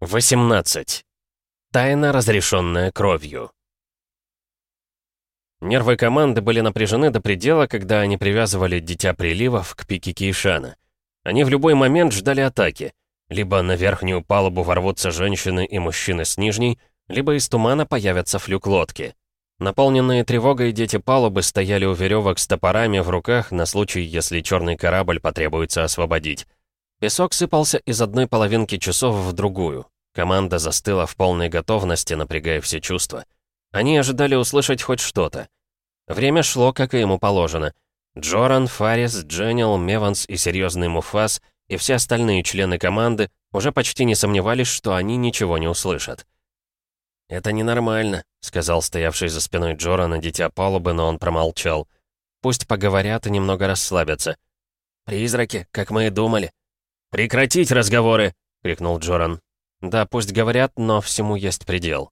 18. Тайна, разрешенная кровью. Нервы команды были напряжены до предела, когда они привязывали Дитя Приливов к пике Кейшана. Они в любой момент ждали атаки. Либо на верхнюю палубу ворвутся женщины и мужчины с нижней, либо из тумана появятся флюк-лодки. Наполненные тревогой дети палубы стояли у веревок с топорами в руках на случай, если черный корабль потребуется освободить. Песок сыпался из одной половинки часов в другую. Команда застыла в полной готовности, напрягая все чувства. Они ожидали услышать хоть что-то. Время шло, как и ему положено. Джоран, Фарис, Дженнил, Меванс и серьезный Муфас и все остальные члены команды уже почти не сомневались, что они ничего не услышат. «Это ненормально», — сказал стоявший за спиной Джорана дитя палубы, но он промолчал. «Пусть поговорят и немного расслабятся». «Призраки, как мы и думали», «Прекратить разговоры!» — крикнул Джоран. «Да, пусть говорят, но всему есть предел.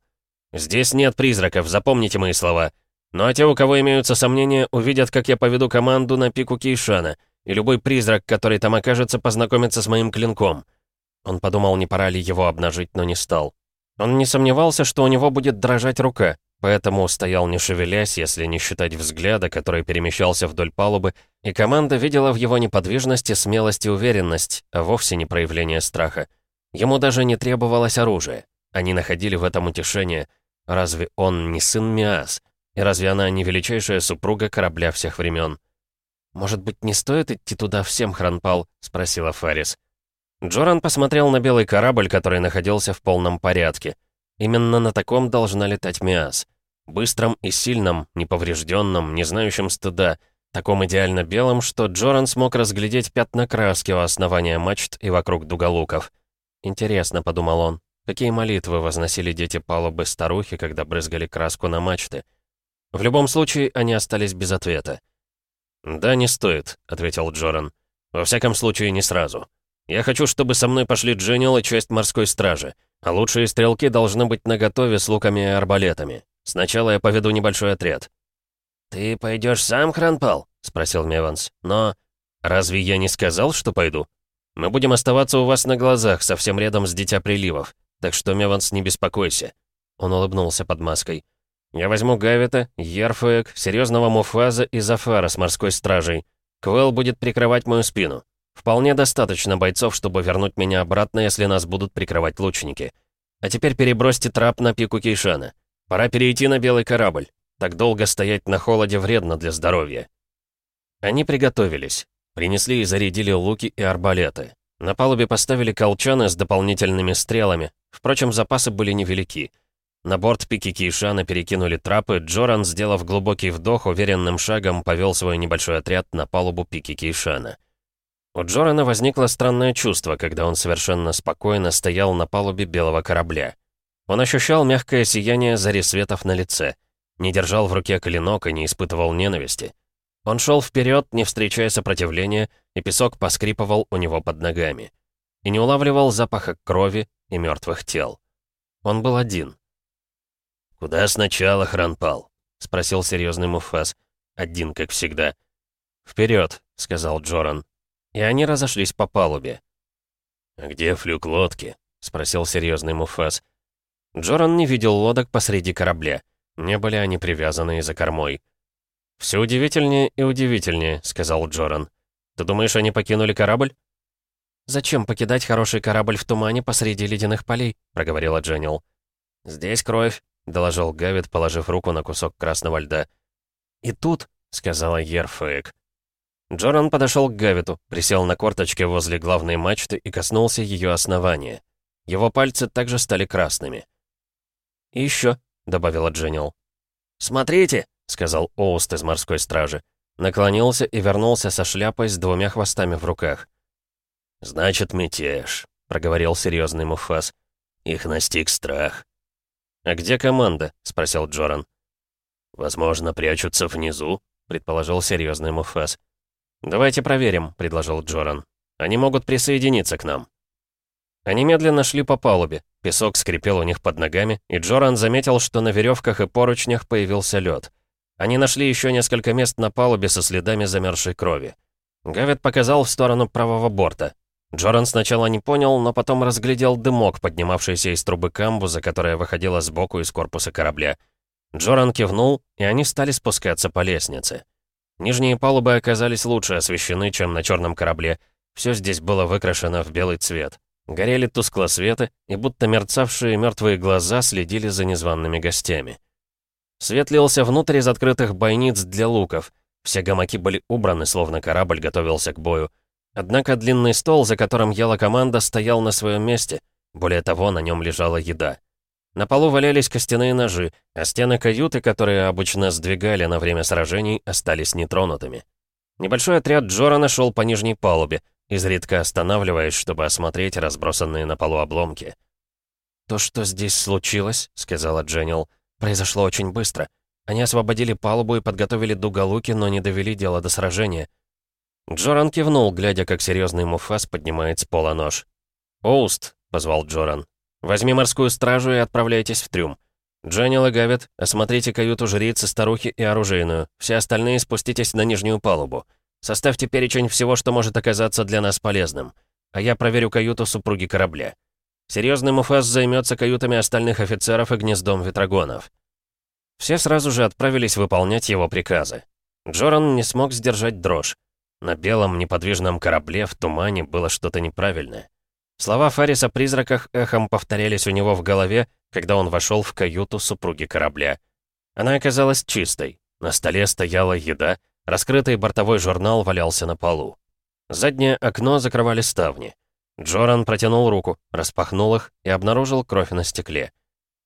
Здесь нет призраков, запомните мои слова. Ну а те, у кого имеются сомнения, увидят, как я поведу команду на пику Кейшана, и любой призрак, который там окажется, познакомится с моим клинком». Он подумал, не пора ли его обнажить, но не стал. Он не сомневался, что у него будет дрожать рука. Поэтому стоял не шевелясь, если не считать взгляда, который перемещался вдоль палубы, и команда видела в его неподвижности смелость и уверенность, а вовсе не проявление страха. Ему даже не требовалось оружие. Они находили в этом утешение. Разве он не сын Миас? И разве она не величайшая супруга корабля всех времен? «Может быть, не стоит идти туда всем, Хранпал?» — спросила Фарис. Джоран посмотрел на белый корабль, который находился в полном порядке — Именно на таком должна летать Миас. Быстром и сильным, неповрежденным, не знающим стыда, таком идеально белом, что Джоран смог разглядеть пятна краски у основания мачт и вокруг дуголуков. «Интересно», — подумал он, — «какие молитвы возносили дети палубы старухи, когда брызгали краску на мачты?» В любом случае, они остались без ответа. «Да, не стоит», — ответил Джоран. «Во всяком случае, не сразу. Я хочу, чтобы со мной пошли Дженнил и часть морской стражи. А лучшие стрелки должны быть наготове с луками и арбалетами. Сначала я поведу небольшой отряд». «Ты пойдешь сам, Хранпал?» — спросил Меванс. «Но...» «Разве я не сказал, что пойду? Мы будем оставаться у вас на глазах, совсем рядом с Дитя Приливов. Так что, Меванс, не беспокойся». Он улыбнулся под маской. «Я возьму Гавита, Ерфуэк, серьезного Муфаза и Зафара с морской стражей. Квел будет прикрывать мою спину». Вполне достаточно бойцов, чтобы вернуть меня обратно, если нас будут прикрывать лучники. А теперь перебросьте трап на пику Кейшана. Пора перейти на белый корабль. Так долго стоять на холоде вредно для здоровья. Они приготовились. Принесли и зарядили луки и арбалеты. На палубе поставили колчаны с дополнительными стрелами. Впрочем, запасы были невелики. На борт пики Кейшана перекинули трапы, Джоран, сделав глубокий вдох, уверенным шагом повел свой небольшой отряд на палубу пики Кейшана. У Джорана возникло странное чувство, когда он совершенно спокойно стоял на палубе белого корабля. Он ощущал мягкое сияние зари светов на лице, не держал в руке клинок и не испытывал ненависти. Он шел вперед, не встречая сопротивления, и песок поскрипывал у него под ногами. И не улавливал запаха крови и мертвых тел. Он был один. «Куда сначала хранпал?» — спросил серьезный Муфас. Один, как всегда. «Вперед», — сказал Джоран, и они разошлись по палубе. «Где флюк лодки?» — спросил серьезный Муфас. Джоран не видел лодок посреди корабля. Не были они привязаны за кормой. «Все удивительнее и удивительнее», — сказал Джоран. «Ты думаешь, они покинули корабль?» «Зачем покидать хороший корабль в тумане посреди ледяных полей?» — проговорила Дженнил. «Здесь кровь», — доложил Гавит, положив руку на кусок красного льда. «И тут», — сказала Ерфэк, Джоран подошел к Гавиту, присел на корточке возле главной мачты и коснулся ее основания. Его пальцы также стали красными. «И еще», — добавила Дженнил. «Смотрите», — сказал Оуст из морской стражи. Наклонился и вернулся со шляпой с двумя хвостами в руках. «Значит, мятеж», — проговорил серьезный Муфас. «Их настиг страх». «А где команда?» — спросил Джоран. «Возможно, прячутся внизу», — предположил серьезный Муфас. «Давайте проверим», — предложил Джоран. «Они могут присоединиться к нам». Они медленно шли по палубе, песок скрипел у них под ногами, и Джоран заметил, что на веревках и поручнях появился лед. Они нашли еще несколько мест на палубе со следами замерзшей крови. Гавит показал в сторону правого борта. Джоран сначала не понял, но потом разглядел дымок, поднимавшийся из трубы камбуза, которая выходила сбоку из корпуса корабля. Джоран кивнул, и они стали спускаться по лестнице. Нижние палубы оказались лучше освещены, чем на черном корабле. Все здесь было выкрашено в белый цвет. Горели тускло светы, и будто мерцавшие мертвые глаза следили за незваными гостями. Свет лился внутрь из открытых бойниц для луков. Все гамаки были убраны, словно корабль готовился к бою. Однако длинный стол, за которым ела команда, стоял на своем месте. Более того, на нем лежала еда. На полу валялись костяные ножи, а стены каюты, которые обычно сдвигали на время сражений, остались нетронутыми. Небольшой отряд Джора нашел по нижней палубе, изредка останавливаясь, чтобы осмотреть разбросанные на полу обломки. «То, что здесь случилось», — сказала Дженнил, — «произошло очень быстро. Они освободили палубу и подготовили дуголуки, но не довели дело до сражения». Джоран кивнул, глядя, как серьезный Муфас поднимает с пола нож. «Оуст», — позвал Джоран, Возьми морскую стражу и отправляйтесь в трюм. Дженнил и Гавит, осмотрите каюту жрицы, старухи и оружейную. Все остальные спуститесь на нижнюю палубу. Составьте перечень всего, что может оказаться для нас полезным. А я проверю каюту супруги корабля. Серьезный Муфас займется каютами остальных офицеров и гнездом ветрогонов. Все сразу же отправились выполнять его приказы. Джоран не смог сдержать дрожь. На белом неподвижном корабле в тумане было что-то неправильное. Слова Фариса о призраках эхом повторялись у него в голове, когда он вошел в каюту супруги корабля. Она оказалась чистой. На столе стояла еда, раскрытый бортовой журнал валялся на полу. Заднее окно закрывали ставни. Джоран протянул руку, распахнул их и обнаружил кровь на стекле.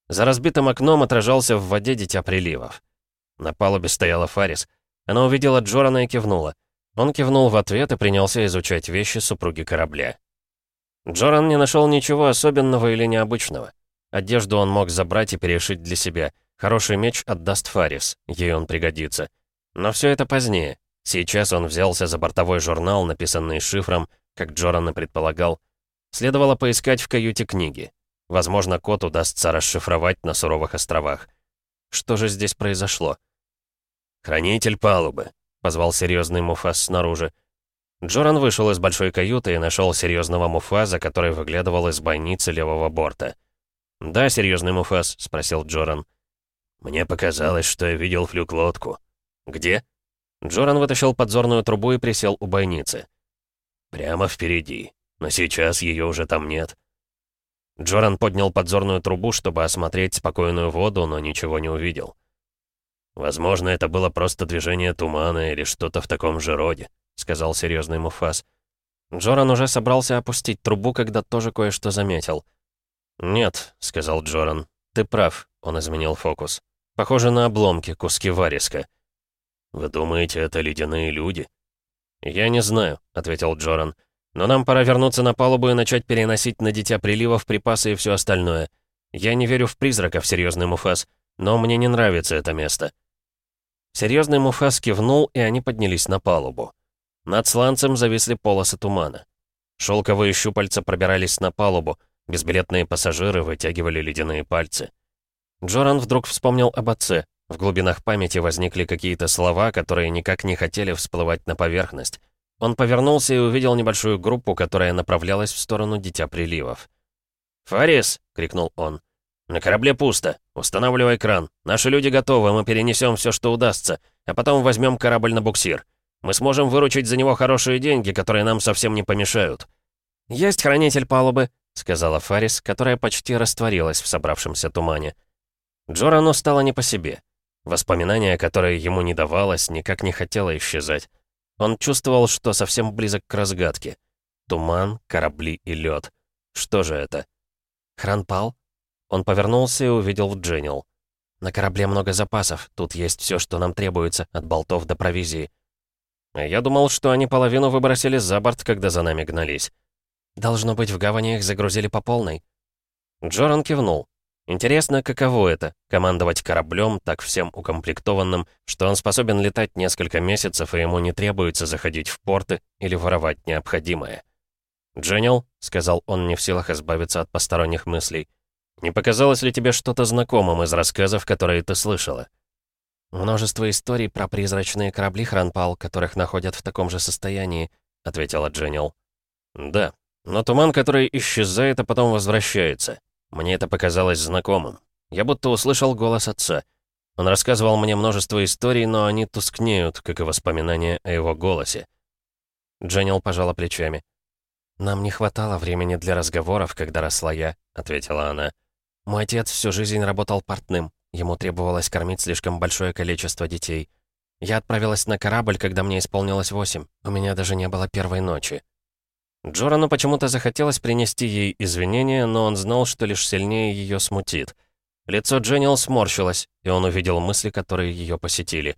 За разбитым окном отражался в воде дитя приливов. На палубе стояла Фарис. Она увидела Джорана и кивнула. Он кивнул в ответ и принялся изучать вещи супруги корабля. Джоран не нашел ничего особенного или необычного. Одежду он мог забрать и перешить для себя. Хороший меч отдаст Фарис, ей он пригодится. Но все это позднее. Сейчас он взялся за бортовой журнал, написанный шифром, как Джоран и предполагал. Следовало поискать в каюте книги. Возможно, код удастся расшифровать на суровых островах. Что же здесь произошло? «Хранитель палубы», — позвал серьезный Муфас снаружи. Джоран вышел из большой каюты и нашел серьезного Муфаза, который выглядывал из бойницы левого борта. «Да, серьезный Муфаз», — спросил Джоран. «Мне показалось, что я видел флюк-лодку». «Где?» Джоран вытащил подзорную трубу и присел у бойницы. «Прямо впереди. Но сейчас ее уже там нет». Джоран поднял подзорную трубу, чтобы осмотреть спокойную воду, но ничего не увидел. «Возможно, это было просто движение тумана или что-то в таком же роде», сказал серьезный Муфас. Джоран уже собрался опустить трубу, когда тоже кое-что заметил. «Нет», — сказал Джоран, — «ты прав», — он изменил фокус. «Похоже на обломки, куски вариска». «Вы думаете, это ледяные люди?» «Я не знаю», — ответил Джоран. «Но нам пора вернуться на палубу и начать переносить на Дитя Приливов припасы и все остальное. Я не верю в призраков, серьезный Муфас, но мне не нравится это место». Серьезный Муфас кивнул, и они поднялись на палубу. Над сланцем зависли полосы тумана. Шелковые щупальца пробирались на палубу, безбилетные пассажиры вытягивали ледяные пальцы. Джоран вдруг вспомнил об отце. В глубинах памяти возникли какие-то слова, которые никак не хотели всплывать на поверхность. Он повернулся и увидел небольшую группу, которая направлялась в сторону Дитя Приливов. «Фарис!» — крикнул он. «На корабле пусто. Устанавливай кран. Наши люди готовы, мы перенесем все, что удастся, а потом возьмем корабль на буксир. Мы сможем выручить за него хорошие деньги, которые нам совсем не помешают». «Есть хранитель палубы», — сказала Фарис, которая почти растворилась в собравшемся тумане. Джорану стало не по себе. Воспоминание, которое ему не давалось, никак не хотело исчезать. Он чувствовал, что совсем близок к разгадке. Туман, корабли и лед. Что же это? Хранпал? Он повернулся и увидел Дженнил. «На корабле много запасов, тут есть все, что нам требуется, от болтов до провизии. Я думал, что они половину выбросили за борт, когда за нами гнались. Должно быть, в гавани их загрузили по полной. Джоран кивнул. Интересно, каково это — командовать кораблем, так всем укомплектованным, что он способен летать несколько месяцев, и ему не требуется заходить в порты или воровать необходимое. «Дженнил», — сказал он, не в силах избавиться от посторонних мыслей, — «не показалось ли тебе что-то знакомым из рассказов, которые ты слышала?» «Множество историй про призрачные корабли Хранпал, которых находят в таком же состоянии», — ответила Дженнил. «Да, но туман, который исчезает, а потом возвращается. Мне это показалось знакомым. Я будто услышал голос отца. Он рассказывал мне множество историй, но они тускнеют, как и воспоминания о его голосе». Дженнил пожала плечами. «Нам не хватало времени для разговоров, когда росла я», — ответила она. «Мой отец всю жизнь работал портным. Ему требовалось кормить слишком большое количество детей. Я отправилась на корабль, когда мне исполнилось восемь. У меня даже не было первой ночи. Джорану почему-то захотелось принести ей извинения, но он знал, что лишь сильнее ее смутит. Лицо Дженнил сморщилось, и он увидел мысли, которые ее посетили.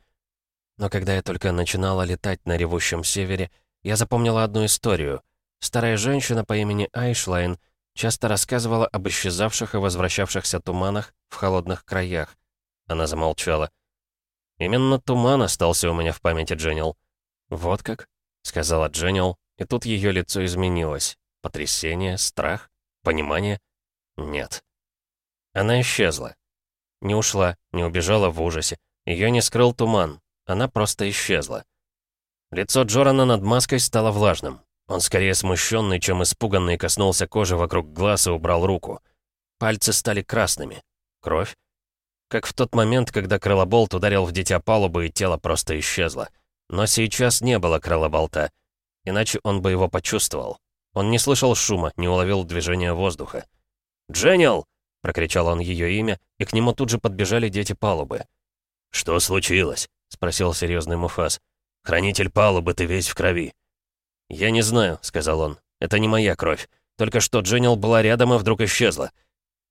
Но когда я только начинала летать на ревущем севере, я запомнила одну историю. Старая женщина по имени Айшлайн — часто рассказывала об исчезавших и возвращавшихся туманах в холодных краях. Она замолчала. «Именно туман остался у меня в памяти, Дженнил». «Вот как?» — сказала Дженнил, и тут ее лицо изменилось. Потрясение, страх, понимание? Нет. Она исчезла. Не ушла, не убежала в ужасе. Ее не скрыл туман. Она просто исчезла. Лицо Джорана над маской стало влажным. Он скорее смущенный, чем испуганный, коснулся кожи вокруг глаз и убрал руку. Пальцы стали красными. Кровь? Как в тот момент, когда крылоболт ударил в дитя палубы, и тело просто исчезло. Но сейчас не было крылоболта. Иначе он бы его почувствовал. Он не слышал шума, не уловил движения воздуха. «Дженнил!» — прокричал он ее имя, и к нему тут же подбежали дети палубы. «Что случилось?» — спросил серьезный Муфас. «Хранитель палубы, ты весь в крови». «Я не знаю», — сказал он. «Это не моя кровь. Только что Дженнил была рядом и вдруг исчезла».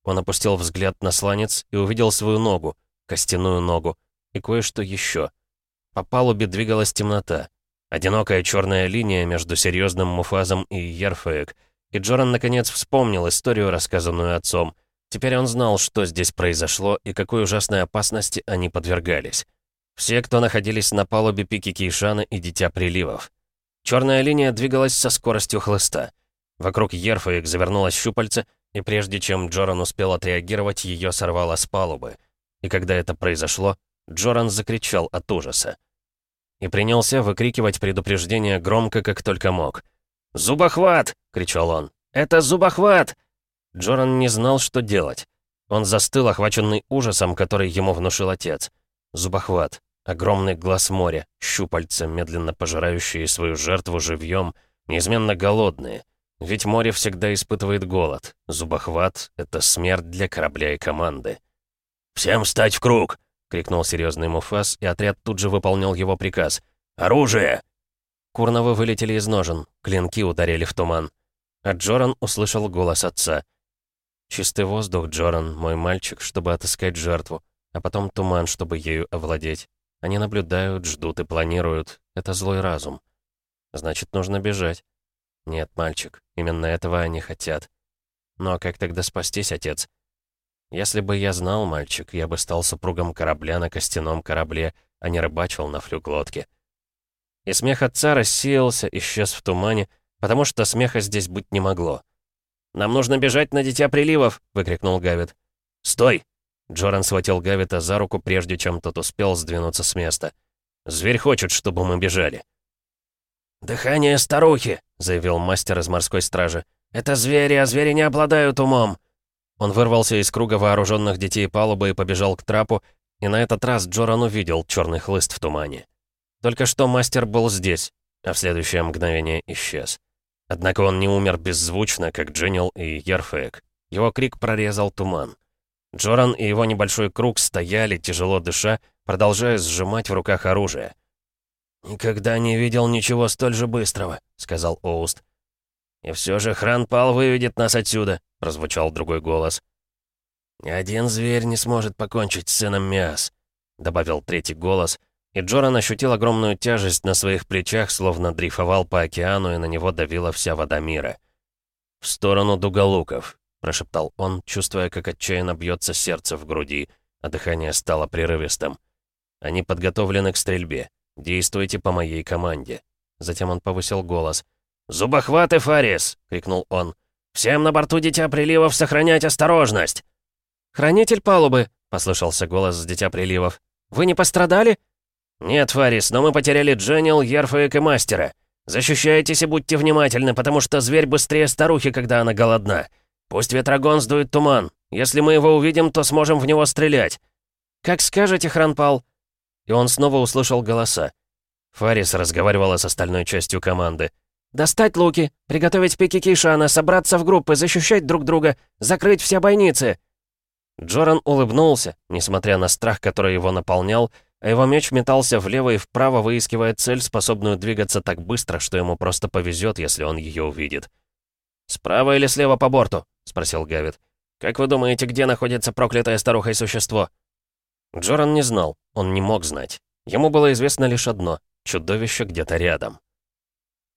Он опустил взгляд на сланец и увидел свою ногу, костяную ногу, и кое-что еще. По палубе двигалась темнота. Одинокая черная линия между серьезным Муфазом и Ярфеек. И Джоран наконец вспомнил историю, рассказанную отцом. Теперь он знал, что здесь произошло и какой ужасной опасности они подвергались. Все, кто находились на палубе пики Кейшана и Дитя Приливов. Черная линия двигалась со скоростью хлыста. Вокруг Ерфовик завернулось щупальце, и прежде чем Джоран успел отреагировать, ее сорвало с палубы. И когда это произошло, Джоран закричал от ужаса. И принялся выкрикивать предупреждение громко, как только мог. «Зубохват!» — кричал он. «Это зубохват!» Джоран не знал, что делать. Он застыл, охваченный ужасом, который ему внушил отец. Зубохват. Огромный глаз моря, щупальца, медленно пожирающие свою жертву живьем, неизменно голодные. Ведь море всегда испытывает голод. Зубохват — это смерть для корабля и команды. «Всем встать в круг!» — крикнул серьезный Муфас, и отряд тут же выполнил его приказ. «Оружие!» Курновы вылетели из ножен, клинки ударили в туман. А Джоран услышал голос отца. «Чистый воздух, Джоран, мой мальчик, чтобы отыскать жертву, а потом туман, чтобы ею овладеть». Они наблюдают, ждут и планируют. Это злой разум. Значит, нужно бежать. Нет, мальчик, именно этого они хотят. Но как тогда спастись, отец? Если бы я знал, мальчик, я бы стал супругом корабля на костяном корабле, а не рыбачил на флюк-лодке. И смех отца рассеялся, исчез в тумане, потому что смеха здесь быть не могло. «Нам нужно бежать на Дитя Приливов!» — выкрикнул Гавит. «Стой!» Джоран схватил Гавита за руку, прежде чем тот успел сдвинуться с места. «Зверь хочет, чтобы мы бежали». «Дыхание старухи», — заявил мастер из морской стражи. «Это звери, а звери не обладают умом». Он вырвался из круга вооруженных детей палубы и побежал к трапу, и на этот раз Джоран увидел черный хлыст в тумане. Только что мастер был здесь, а в следующее мгновение исчез. Однако он не умер беззвучно, как Джинил и Ерфек. Его крик прорезал туман. Джоран и его небольшой круг стояли, тяжело дыша, продолжая сжимать в руках оружие. «Никогда не видел ничего столь же быстрого», — сказал Оуст. «И все же Хранпал выведет нас отсюда», — прозвучал другой голос. «Один зверь не сможет покончить с сыном Миас», — добавил третий голос, и Джоран ощутил огромную тяжесть на своих плечах, словно дрейфовал по океану, и на него давила вся вода мира. В сторону дуголуков прошептал он, чувствуя, как отчаянно бьется сердце в груди, а дыхание стало прерывистым. «Они подготовлены к стрельбе. Действуйте по моей команде». Затем он повысил голос. «Зубохваты, Фарис!» — крикнул он. «Всем на борту Дитя Приливов сохранять осторожность!» «Хранитель палубы!» — послышался голос с Дитя Приливов. «Вы не пострадали?» «Нет, Фарис, но мы потеряли Дженнил, Ерфа и мастера. Защищайтесь и будьте внимательны, потому что зверь быстрее старухи, когда она голодна. «Пусть ветрогон сдует туман. Если мы его увидим, то сможем в него стрелять». «Как скажете, Хранпал». И он снова услышал голоса. Фарис разговаривала с остальной частью команды. «Достать луки, приготовить пики Кишана, собраться в группы, защищать друг друга, закрыть все бойницы!» Джоран улыбнулся, несмотря на страх, который его наполнял, а его меч метался влево и вправо, выискивая цель, способную двигаться так быстро, что ему просто повезет, если он ее увидит. «Справа или слева по борту?» спросил Гавит. «Как вы думаете, где находится проклятое старухой существо?» Джоран не знал, он не мог знать. Ему было известно лишь одно — чудовище где-то рядом.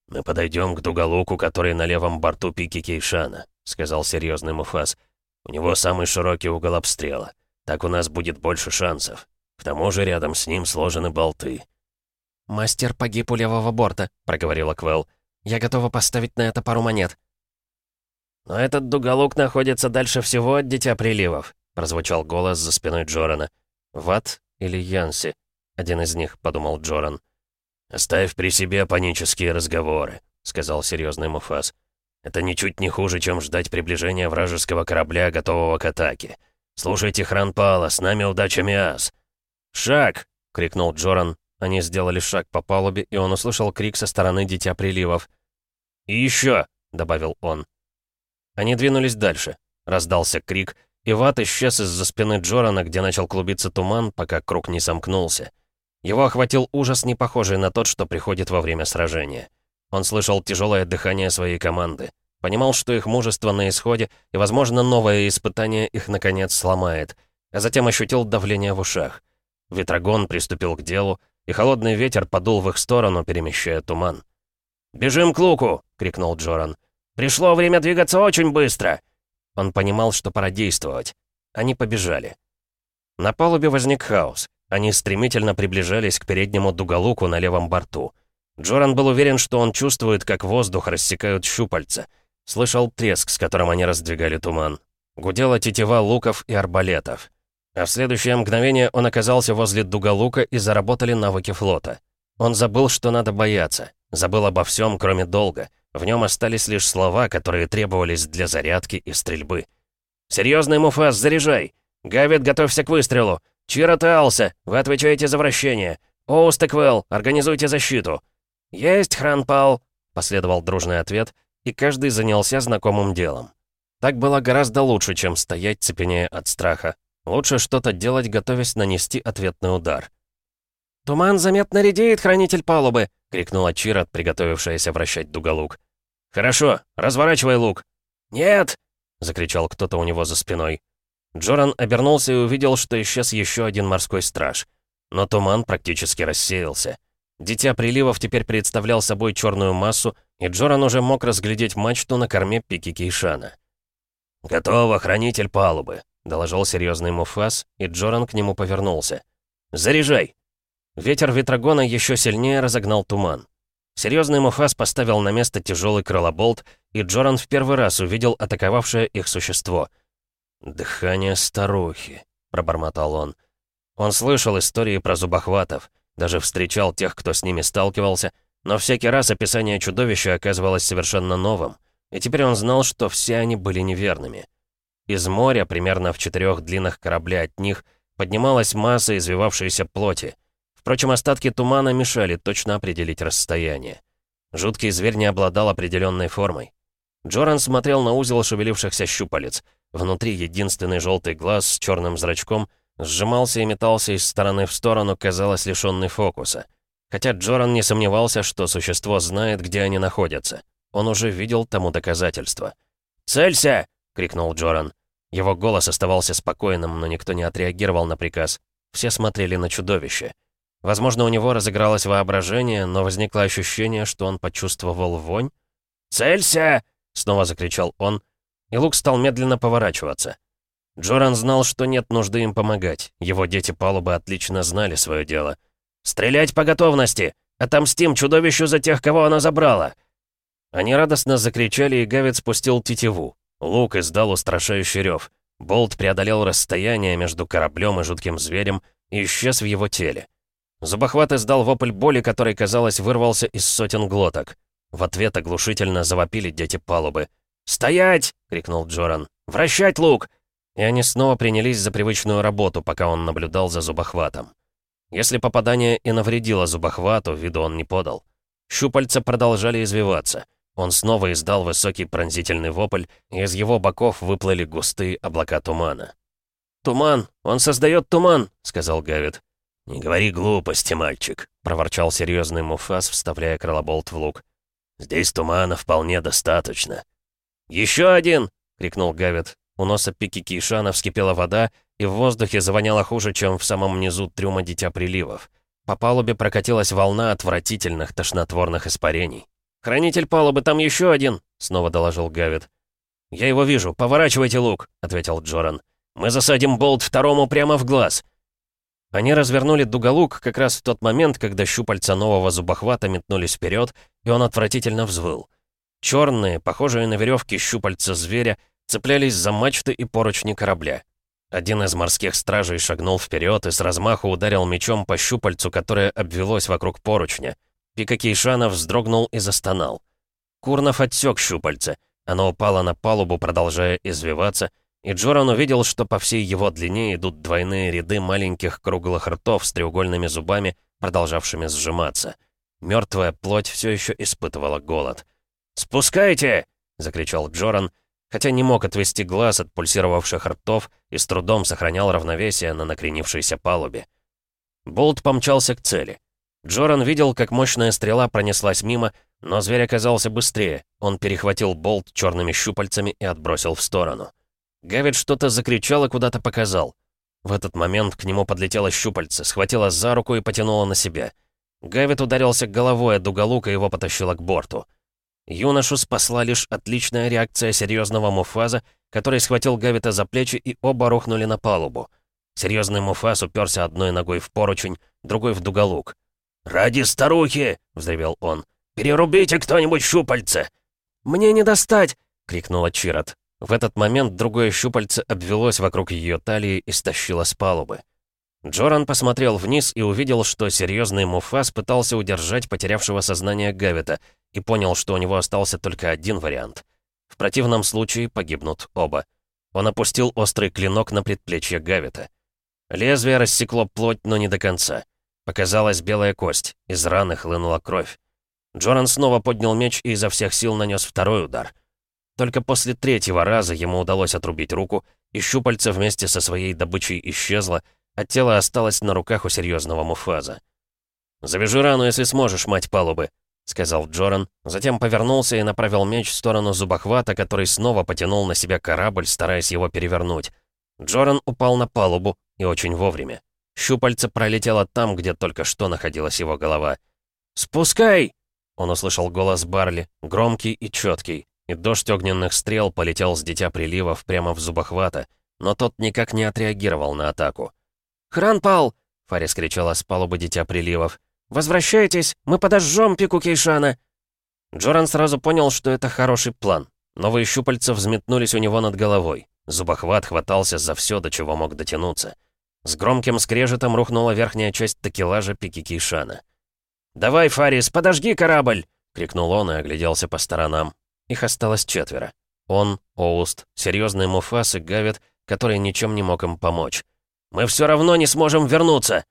«Мы подойдем к дуголуку, который на левом борту пики Кейшана», — сказал серьезный Муфас. «У него самый широкий угол обстрела. Так у нас будет больше шансов. К тому же рядом с ним сложены болты». «Мастер погиб у левого борта», — проговорила Квелл. «Я готова поставить на это пару монет». «Но этот дуголук находится дальше всего от Дитя Приливов», — прозвучал голос за спиной Джорана. «Ват или Янси?» — один из них, — подумал Джоран. «Оставь при себе панические разговоры», — сказал серьезный Муфас. «Это ничуть не хуже, чем ждать приближения вражеского корабля, готового к атаке. Слушайте, Хранпала, с нами удача Миас!» «Шаг!» — крикнул Джоран. Они сделали шаг по палубе, и он услышал крик со стороны Дитя Приливов. «И еще!» — добавил он. Они двинулись дальше. Раздался крик, и ват исчез из-за спины Джорана, где начал клубиться туман, пока круг не сомкнулся. Его охватил ужас, не похожий на тот, что приходит во время сражения. Он слышал тяжелое дыхание своей команды. Понимал, что их мужество на исходе, и, возможно, новое испытание их, наконец, сломает. А затем ощутил давление в ушах. Ветрогон приступил к делу, и холодный ветер подул в их сторону, перемещая туман. «Бежим к луку!» — крикнул Джоран. «Пришло время двигаться очень быстро!» Он понимал, что пора действовать. Они побежали. На палубе возник хаос. Они стремительно приближались к переднему дуголуку на левом борту. Джоран был уверен, что он чувствует, как воздух рассекают щупальца. Слышал треск, с которым они раздвигали туман. Гудела тетива луков и арбалетов. А в следующее мгновение он оказался возле дуголука и заработали навыки флота. Он забыл, что надо бояться. Забыл обо всем, кроме долга. В нем остались лишь слова, которые требовались для зарядки и стрельбы. «Серьезный муфас, заряжай! Гавит, готовься к выстрелу! Чира Таалса, вы отвечаете за вращение! Оустеквелл, организуйте защиту!» «Есть, Хранпал!» — последовал дружный ответ, и каждый занялся знакомым делом. Так было гораздо лучше, чем стоять, цепенея от страха. Лучше что-то делать, готовясь нанести ответный удар. «Туман заметно редеет, хранитель палубы!» — крикнула Чирот, приготовившаяся вращать дуголук. «Хорошо, разворачивай лук!» «Нет!» — закричал кто-то у него за спиной. Джоран обернулся и увидел, что исчез еще один морской страж. Но туман практически рассеялся. Дитя приливов теперь представлял собой черную массу, и Джоран уже мог разглядеть мачту на корме пики Кейшана. «Готово, хранитель палубы», — доложил серьезный Муфас, и Джоран к нему повернулся. «Заряжай!» Ветер Ветрогона еще сильнее разогнал туман. Серьезный Муфас поставил на место тяжелый крылоболт, и Джоран в первый раз увидел атаковавшее их существо. «Дыхание старухи», — пробормотал он. Он слышал истории про зубохватов, даже встречал тех, кто с ними сталкивался, но всякий раз описание чудовища оказывалось совершенно новым, и теперь он знал, что все они были неверными. Из моря, примерно в четырех длинных корабля от них, поднималась масса извивавшейся плоти — Впрочем, остатки тумана мешали точно определить расстояние. Жуткий зверь не обладал определенной формой. Джоран смотрел на узел шевелившихся щупалец. Внутри единственный желтый глаз с черным зрачком сжимался и метался из стороны в сторону, казалось, лишенный фокуса. Хотя Джоран не сомневался, что существо знает, где они находятся. Он уже видел тому доказательство. «Целься!» — крикнул Джоран. Его голос оставался спокойным, но никто не отреагировал на приказ. Все смотрели на чудовище. Возможно, у него разыгралось воображение, но возникло ощущение, что он почувствовал вонь. «Целься!» — снова закричал он, и лук стал медленно поворачиваться. Джоран знал, что нет нужды им помогать. Его дети палубы отлично знали свое дело. «Стрелять по готовности! Отомстим чудовищу за тех, кого она забрала!» Они радостно закричали, и Гавит спустил тетиву. Лук издал устрашающий рев. Болт преодолел расстояние между кораблем и жутким зверем и исчез в его теле. Зубохват издал вопль боли, который, казалось, вырвался из сотен глоток. В ответ оглушительно завопили дети палубы. «Стоять!» — крикнул Джоран. «Вращать лук!» И они снова принялись за привычную работу, пока он наблюдал за зубохватом. Если попадание и навредило зубохвату, виду он не подал. Щупальца продолжали извиваться. Он снова издал высокий пронзительный вопль, и из его боков выплыли густые облака тумана. «Туман! Он создает туман!» — сказал Гавит. «Не говори глупости, мальчик», — проворчал серьезный Муфас, вставляя крылоболт в лук. «Здесь тумана вполне достаточно». «Еще один!» — крикнул Гавит. У носа пики Кейшана вскипела вода, и в воздухе завоняло хуже, чем в самом низу трюма Дитя Приливов. По палубе прокатилась волна отвратительных тошнотворных испарений. «Хранитель палубы, там еще один!» — снова доложил Гавит. «Я его вижу, поворачивайте лук!» — ответил Джоран. «Мы засадим болт второму прямо в глаз!» Они развернули дуголук как раз в тот момент, когда щупальца нового зубохвата метнулись вперед, и он отвратительно взвыл. Черные, похожие на веревки щупальца зверя, цеплялись за мачты и поручни корабля. Один из морских стражей шагнул вперед и с размаху ударил мечом по щупальцу, которое обвелось вокруг поручня. Пика Кейшана вздрогнул и застонал. Курнов отсек щупальце. Оно упало на палубу, продолжая извиваться — и Джоран увидел, что по всей его длине идут двойные ряды маленьких круглых ртов с треугольными зубами, продолжавшими сжиматься. Мертвая плоть все еще испытывала голод. «Спускайте!» — закричал Джоран, хотя не мог отвести глаз от пульсировавших ртов и с трудом сохранял равновесие на накренившейся палубе. Болт помчался к цели. Джоран видел, как мощная стрела пронеслась мимо, но зверь оказался быстрее. Он перехватил болт черными щупальцами и отбросил в сторону. Гавит что-то закричал и куда-то показал. В этот момент к нему подлетела щупальце, схватила за руку и потянула на себя. Гавит ударился головой от уголука и его потащило к борту. Юношу спасла лишь отличная реакция серьезного Муфаза, который схватил Гавита за плечи и оба рухнули на палубу. Серьезный Муфаз уперся одной ногой в поручень, другой в дуголук. «Ради старухи!» — взревел он. «Перерубите кто-нибудь щупальце!» «Мне не достать!» — крикнула Чирот. В этот момент другое щупальце обвелось вокруг ее талии и стащило с палубы. Джоран посмотрел вниз и увидел, что серьезный Муфас пытался удержать потерявшего сознание Гавита и понял, что у него остался только один вариант. В противном случае погибнут оба. Он опустил острый клинок на предплечье Гавита. Лезвие рассекло плоть, но не до конца. Показалась белая кость, из раны хлынула кровь. Джоран снова поднял меч и изо всех сил нанес второй удар — только после третьего раза ему удалось отрубить руку, и щупальце вместе со своей добычей исчезло, а тело осталось на руках у серьезного муфаза. «Завяжи рану, если сможешь, мать палубы», — сказал Джоран, затем повернулся и направил меч в сторону зубохвата, который снова потянул на себя корабль, стараясь его перевернуть. Джоран упал на палубу, и очень вовремя. Щупальце пролетело там, где только что находилась его голова. «Спускай!» — он услышал голос Барли, громкий и четкий и дождь огненных стрел полетел с Дитя Приливов прямо в зубохвата, но тот никак не отреагировал на атаку. «Хран пал!» — Фарис кричала с палубы Дитя Приливов. «Возвращайтесь! Мы подожжем пику Кейшана!» Джоран сразу понял, что это хороший план. Новые щупальца взметнулись у него над головой. Зубохват хватался за все, до чего мог дотянуться. С громким скрежетом рухнула верхняя часть такелажа пики Кейшана. «Давай, Фарис, подожги корабль!» — крикнул он и огляделся по сторонам. Их осталось четверо. Он, Оуст, серьезный Муфас и Гавит, который ничем не мог им помочь. «Мы все равно не сможем вернуться!»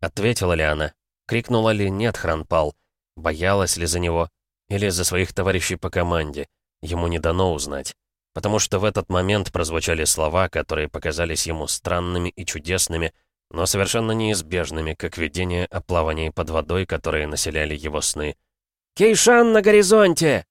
Ответила ли она? Крикнула ли «нет, Хранпал»? Боялась ли за него? Или за своих товарищей по команде? Ему не дано узнать. Потому что в этот момент прозвучали слова, которые показались ему странными и чудесными, но совершенно неизбежными, как видение о плавании под водой, которые населяли его сны. «Кейшан на горизонте!»